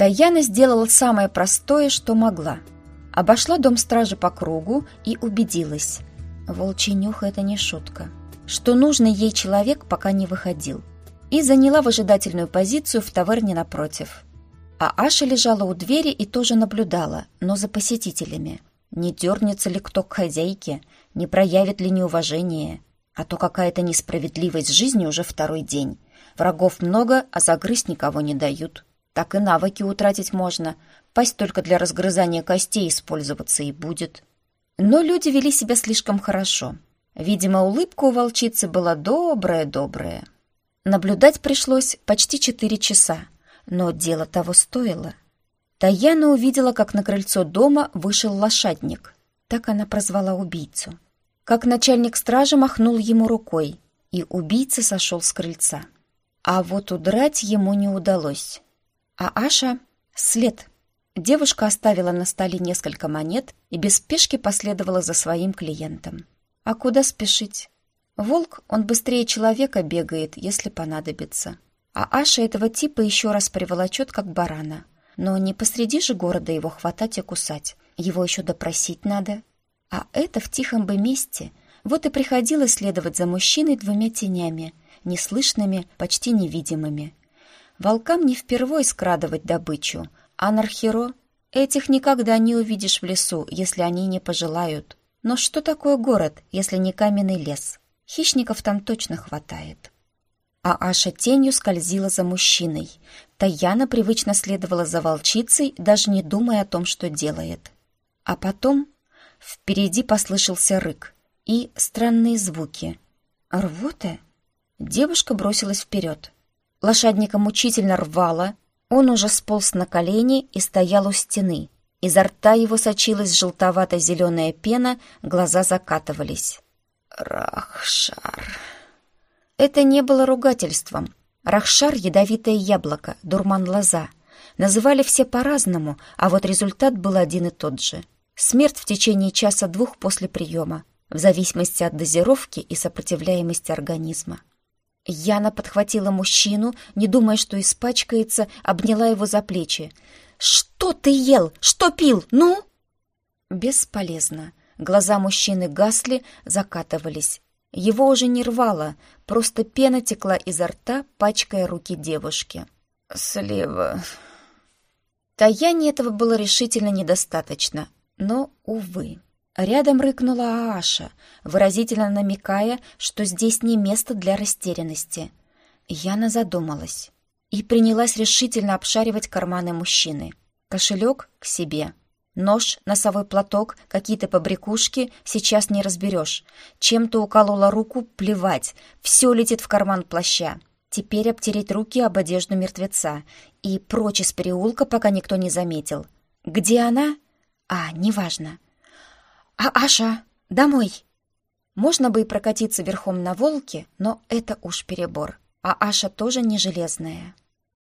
Таяна сделала самое простое, что могла. Обошла дом стражи по кругу и убедилась. Волчий нюх — это не шутка. Что нужно ей человек, пока не выходил. И заняла выжидательную позицию в таверне напротив. А Аша лежала у двери и тоже наблюдала, но за посетителями. Не дернется ли кто к хозяйке, не проявит ли неуважение. А то какая-то несправедливость жизни уже второй день. Врагов много, а загрызть никого не дают. Так и навыки утратить можно. Пасть только для разгрызания костей использоваться и будет. Но люди вели себя слишком хорошо. Видимо, улыбка у волчицы была добрая-добрая. Наблюдать пришлось почти четыре часа, но дело того стоило. Таяна увидела, как на крыльцо дома вышел лошадник. Так она прозвала убийцу. Как начальник стражи махнул ему рукой, и убийца сошел с крыльца. А вот удрать ему не удалось. А Аша — след. Девушка оставила на столе несколько монет и без спешки последовала за своим клиентом. А куда спешить? Волк, он быстрее человека бегает, если понадобится. А Аша этого типа еще раз приволочет, как барана. Но не посреди же города его хватать и кусать. Его еще допросить надо. А это в тихом бы месте. Вот и приходилось следовать за мужчиной двумя тенями, неслышными, почти невидимыми. Волкам не впервой скрадывать добычу, а нархеро этих никогда не увидишь в лесу, если они не пожелают. Но что такое город, если не каменный лес? Хищников там точно хватает. А Аша тенью скользила за мужчиной. Таяна привычно следовала за волчицей, даже не думая о том, что делает. А потом впереди послышался рык и странные звуки. «Рвота?» Девушка бросилась вперед. Лошадника мучительно рвало, он уже сполз на колени и стоял у стены. Изо рта его сочилась желтовато-зеленая пена, глаза закатывались. «Рахшар!» Это не было ругательством. Рахшар — ядовитое яблоко, дурман лоза. Называли все по-разному, а вот результат был один и тот же. Смерть в течение часа-двух после приема, в зависимости от дозировки и сопротивляемости организма. Яна подхватила мужчину, не думая, что испачкается, обняла его за плечи. «Что ты ел? Что пил? Ну?» Бесполезно. Глаза мужчины гасли, закатывались. Его уже не рвало, просто пена текла изо рта, пачкая руки девушки. «Слева...» Таяне этого было решительно недостаточно, но, увы. Рядом рыкнула Ааша, выразительно намекая, что здесь не место для растерянности. Яна задумалась и принялась решительно обшаривать карманы мужчины. Кошелек к себе. Нож, носовой платок, какие-то побрякушки сейчас не разберешь. Чем-то уколола руку, плевать. Все летит в карман плаща. Теперь обтереть руки об одежду мертвеца. И прочь из переулка, пока никто не заметил. Где она? А, неважно. «А Аша, домой!» Можно бы и прокатиться верхом на волке, но это уж перебор. А Аша тоже не железная.